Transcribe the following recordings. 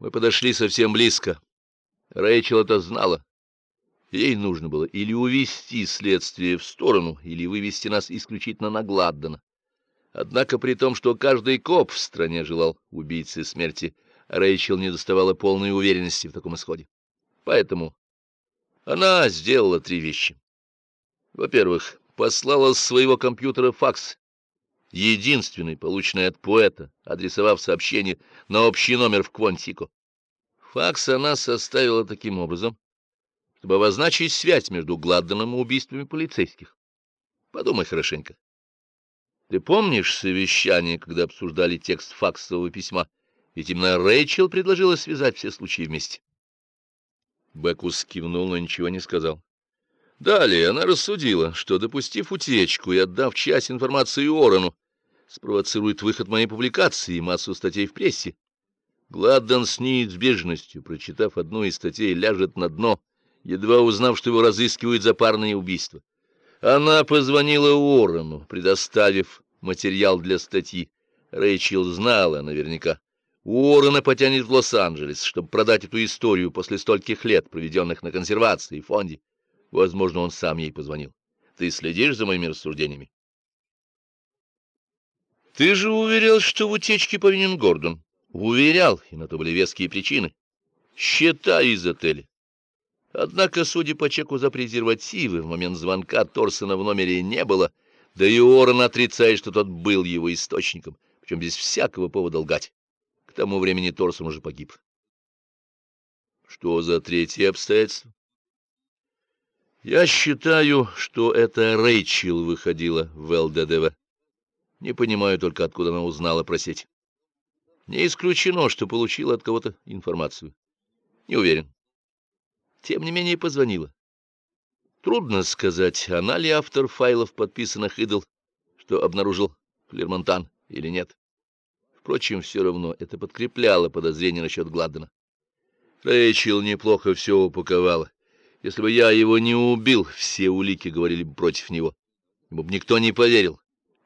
Мы подошли совсем близко. Рэйчел это знала. Ей нужно было или увести следствие в сторону, или вывести нас исключительно на Гладдена. Однако при том, что каждый коп в стране желал убийцы смерти, Рэйчел не доставала полной уверенности в таком исходе. Поэтому она сделала три вещи. Во-первых, послала с своего компьютера факс, единственный, полученный от поэта, адресовав сообщение на общий номер в Квонтико. Факс она составила таким образом, чтобы обозначить связь между Гладденом и убийствами полицейских. Подумай хорошенько. Ты помнишь совещание, когда обсуждали текст факсового письма? Ведь именно Рэйчел предложила связать все случаи вместе. Бекус кивнул, но ничего не сказал. Далее она рассудила, что, допустив утечку и отдав часть информации Уоррену, спровоцирует выход моей публикации и массу статей в прессе. Гладден с неизбежностью, прочитав одну из статей, ляжет на дно, едва узнав, что его разыскивают за парные убийства. Она позвонила Уоррену, предоставив материал для статьи. Рэйчел знала наверняка. Уоррена потянет в Лос-Анджелес, чтобы продать эту историю после стольких лет, проведенных на консервации и фонде. Возможно, он сам ей позвонил. Ты следишь за моими рассуждениями? Ты же уверял, что в утечке повинен Гордон. Уверял, и на то были веские причины. Счета из отеля. Однако, судя по чеку за презервативы, в момент звонка Торсона в номере не было, да и Уоррен отрицает, что тот был его источником, причем без всякого повода лгать. К тому времени Торсон уже погиб. Что за третье обстоятельство? Я считаю, что это Рэйчел выходила в ЛДДВ. Не понимаю только, откуда она узнала про сеть. Не исключено, что получила от кого-то информацию. Не уверен. Тем не менее позвонила. Трудно сказать, она ли автор файлов, подписанных идол, что обнаружил Клермонтан, или нет. Впрочем, все равно это подкрепляло подозрение насчет Гладдена. Рэйчел неплохо все упаковала. Если бы я его не убил, все улики говорили бы против него. Ему бы никто не поверил,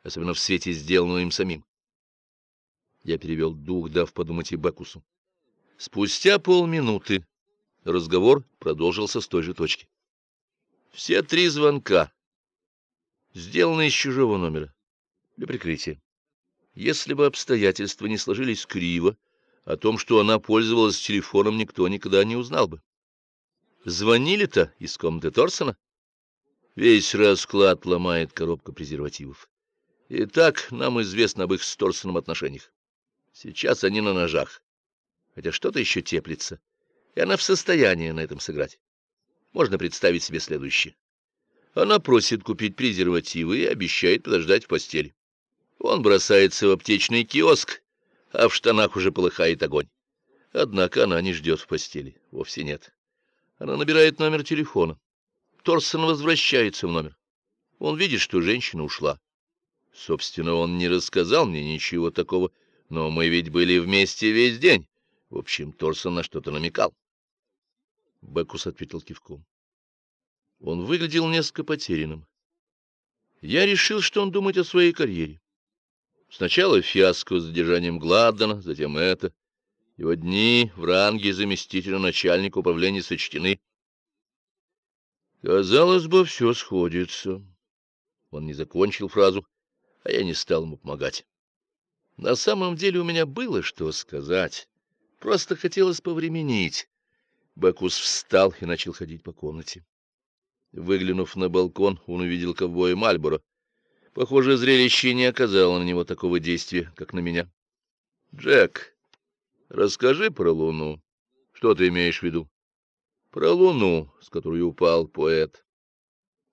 особенно в свете сделанного им самим. Я перевел дух, дав подумать и Бекусу. Спустя полминуты разговор продолжился с той же точки. Все три звонка сделаны из чужого номера для прикрытия. Если бы обстоятельства не сложились криво, о том, что она пользовалась телефоном, никто никогда не узнал бы. Звонили-то из комнаты Торсона? Весь расклад ломает коробка презервативов. Итак, нам известно об их с отношениях. Сейчас они на ножах, хотя что-то еще теплится, и она в состоянии на этом сыграть. Можно представить себе следующее. Она просит купить презервативы и обещает подождать в постели. Он бросается в аптечный киоск, а в штанах уже полыхает огонь. Однако она не ждет в постели, вовсе нет. Она набирает номер телефона. Торсон возвращается в номер. Он видит, что женщина ушла. Собственно, он не рассказал мне ничего такого, но мы ведь были вместе весь день. В общем, Торсон на что-то намекал. Бекус ответил кивком. Он выглядел несколько потерянным. Я решил, что он думает о своей карьере. Сначала фиаско с задержанием Гладдена, затем это. Его дни в ранге заместителя начальника управления сочтены. Казалось бы, все сходится. Он не закончил фразу, а я не стал ему помогать. На самом деле у меня было что сказать. Просто хотелось повременить. Бакус встал и начал ходить по комнате. Выглянув на балкон, он увидел ковбоя Мальборо. Похоже, зрелище не оказало на него такого действия, как на меня. Джек, расскажи про Луну. Что ты имеешь в виду? Про Луну, с которой упал поэт.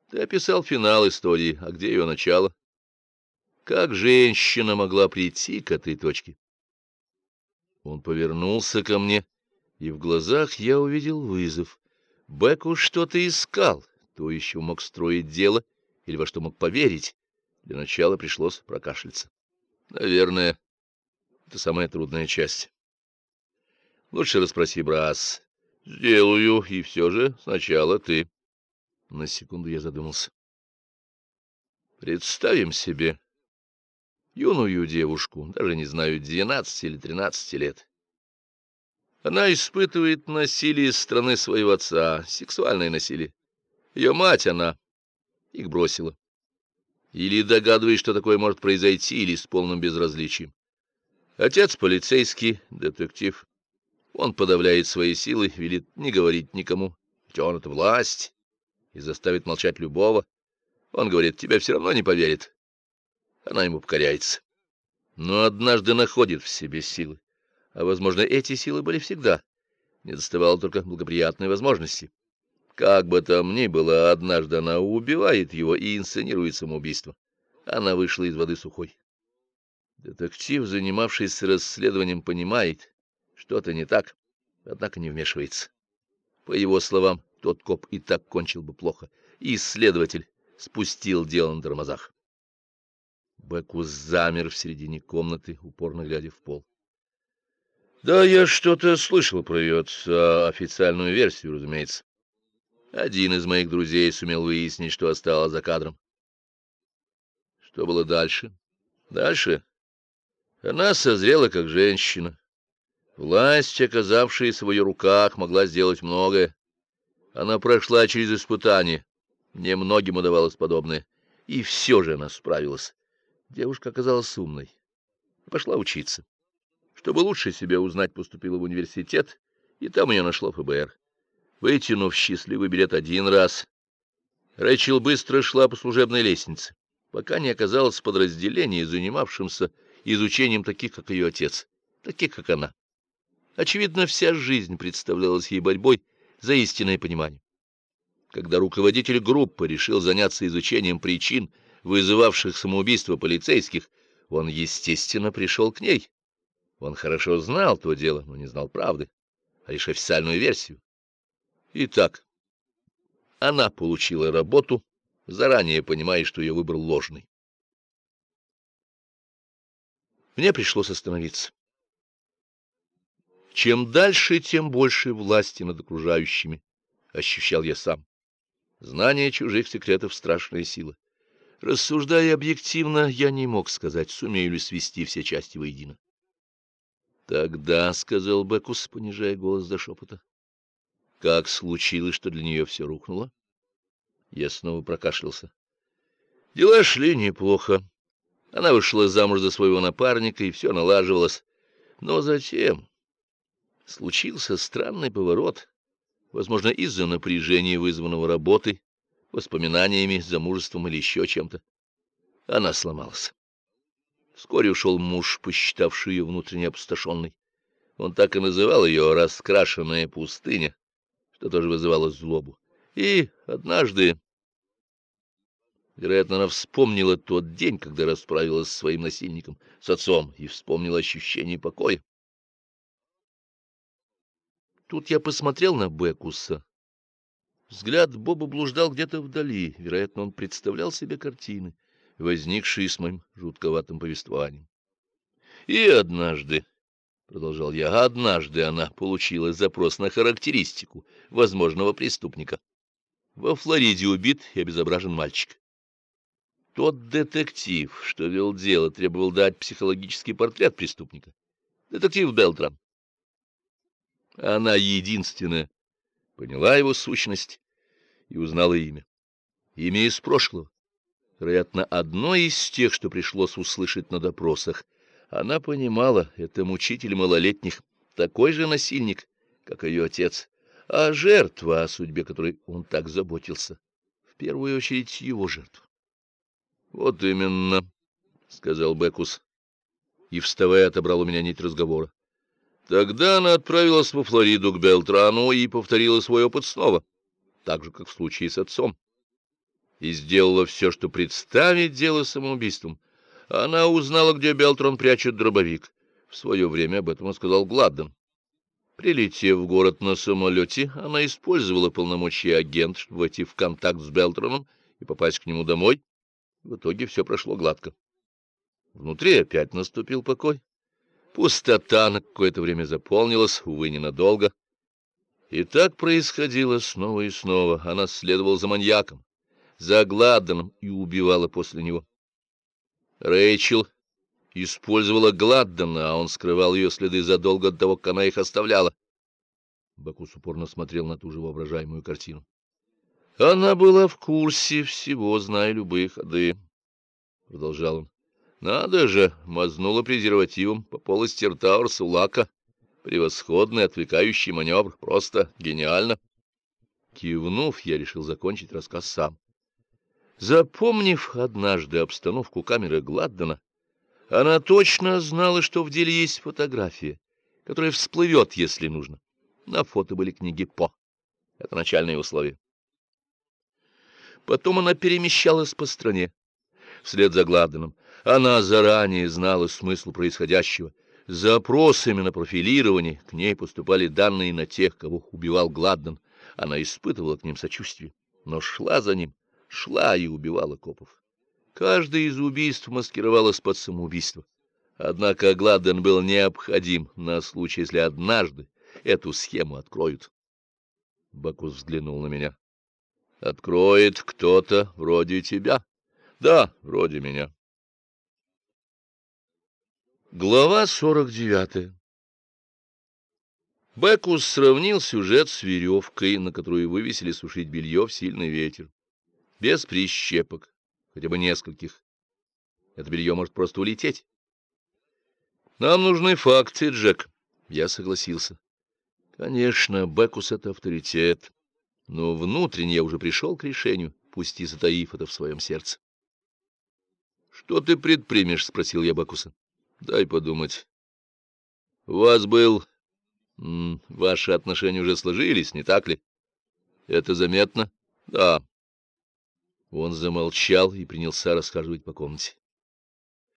Ты описал финал истории, а где ее начало? Как женщина могла прийти к этой точке? Он повернулся ко мне, и в глазах я увидел вызов. Беку что-то искал, то еще мог строить дело или во что мог поверить. Для начала пришлось прокашляться. Наверное, это самая трудная часть. Лучше расспроси Брас. Сделаю, и все же сначала ты. На секунду я задумался. Представим себе, юную девушку, даже не знаю, двенадцати или тринадцати лет. Она испытывает насилие с стороны своего отца, сексуальное насилие. Ее мать она их бросила. Или догадываясь, что такое может произойти, или с полным безразличием. Отец полицейский, детектив. Он подавляет свои силы, велит не говорить никому, ведь он — это власть, и заставит молчать любого. Он говорит, тебя все равно не поверит. Она ему покоряется. Но однажды находит в себе силы. А, возможно, эти силы были всегда. Не доставало только благоприятной возможности. Как бы там ни было, однажды она убивает его и инсценирует самоубийство. Она вышла из воды сухой. Детектив, занимавшийся расследованием, понимает, что-то не так, однако не вмешивается. По его словам, тот коп и так кончил бы плохо, и следователь спустил дело на тормозах. Бекус замер в середине комнаты, упорно глядя в пол. Да, я что-то слышал про ее отца, официальную версию, разумеется. Один из моих друзей сумел выяснить, что осталось за кадром. Что было дальше? Дальше она созрела как женщина. Власть, оказавшаяся в ее руках, могла сделать многое. Она прошла через испытания. Немногим удавалось подобное. И все же она справилась. Девушка оказалась умной. Пошла учиться. Чтобы лучше себя узнать, поступила в университет, и там ее нашло ФБР. Вытянув счастливый билет один раз, Рэйчел быстро шла по служебной лестнице, пока не оказалась в подразделении, занимавшемся изучением таких, как ее отец, таких, как она. Очевидно, вся жизнь представлялась ей борьбой за истинное понимание. Когда руководитель группы решил заняться изучением причин, вызывавших самоубийство полицейских, он, естественно, пришел к ней. Он хорошо знал то дело, но не знал правды, а лишь официальную версию. Итак, она получила работу, заранее понимая, что ее выбор ложный. Мне пришлось остановиться. Чем дальше, тем больше власти над окружающими ощущал я сам. Знание чужих секретов — страшная сила. Рассуждая объективно, я не мог сказать, сумею ли свести все части воедино. Тогда, — сказал Бекус, понижая голос до шепота, — как случилось, что для нее все рухнуло? Я снова прокашлялся. Дела шли неплохо. Она вышла замуж за своего напарника, и все налаживалось. Но затем случился странный поворот, возможно, из-за напряжения, вызванного работой, воспоминаниями, замужеством или еще чем-то. Она сломалась. Вскоре ушел муж, посчитавший ее внутренне опустошенной. Он так и называл ее «раскрашенная пустыня», что тоже вызывало злобу. И однажды, вероятно, она вспомнила тот день, когда расправилась с своим насильником, с отцом, и вспомнила ощущение покоя. Тут я посмотрел на Бекуса. Взгляд Боба блуждал где-то вдали, вероятно, он представлял себе картины возникшие с моим жутковатым повествованием. И однажды, — продолжал я, — однажды она получила запрос на характеристику возможного преступника. Во Флориде убит и обезображен мальчик. Тот детектив, что вел дело, требовал дать психологический портрет преступника. Детектив Белтрам. Она единственная поняла его сущность и узнала имя. Имя из прошлого вероятно, одно из тех, что пришлось услышать на допросах. Она понимала, это мучитель малолетних, такой же насильник, как ее отец, а жертва, о судьбе которой он так заботился, в первую очередь его жертва. — Вот именно, — сказал Бекус, и, вставая, отобрал у меня нить разговора. Тогда она отправилась во Флориду к Белтрану и повторила свой опыт снова, так же, как в случае с отцом и сделала все, что представить дело самоубийством. Она узнала, где Белтрон прячет дробовик. В свое время об этом сказал Гладден. Прилетев в город на самолете, она использовала полномочия агент, чтобы войти в контакт с Белтроном и попасть к нему домой. В итоге все прошло гладко. Внутри опять наступил покой. Пустота на какое-то время заполнилась, увы, ненадолго. И так происходило снова и снова. Она следовала за маньяком, за Гладденом и убивала после него. Рэйчел использовала Гладдена, а он скрывал ее следы задолго до того, как она их оставляла. Бакус упорно смотрел на ту же воображаемую картину. Она была в курсе всего, зная любые ходы, — продолжал он. Надо же, мазнула презервативом по полости рта Урсулака. Превосходный отвлекающий маневр, просто гениально. Кивнув, я решил закончить рассказ сам. Запомнив однажды обстановку камеры Гладдена, она точно знала, что в деле есть фотография, которая всплывет, если нужно. На фото были книги По. Это начальные условия. Потом она перемещалась по стране, вслед за Гладденом. Она заранее знала смысл происходящего. Запросами на профилирование к ней поступали данные на тех, кого убивал Гладден. Она испытывала к ним сочувствие, но шла за ним, шла и убивала копов. Каждое из убийств маскировалось под самоубийство. Однако Гладден был необходим на случай, если однажды эту схему откроют. Бакус взглянул на меня. — Откроет кто-то вроде тебя? — Да, вроде меня. Глава сорок девятая Бекус сравнил сюжет с веревкой, на которую вывесили сушить белье в сильный ветер. Без прищепок, хотя бы нескольких. Это белье может просто улететь. Нам нужны факты, Джек. Я согласился. Конечно, Бекус — это авторитет, но внутренне я уже пришел к решению, пусть и затаив это в своем сердце. — Что ты предпримешь? — спросил я Бекуса. — Дай подумать. — У вас был... Ваши отношения уже сложились, не так ли? — Это заметно? — Да. Он замолчал и принялся расхаживать по комнате.